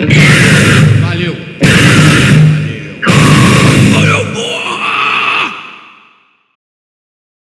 Okay.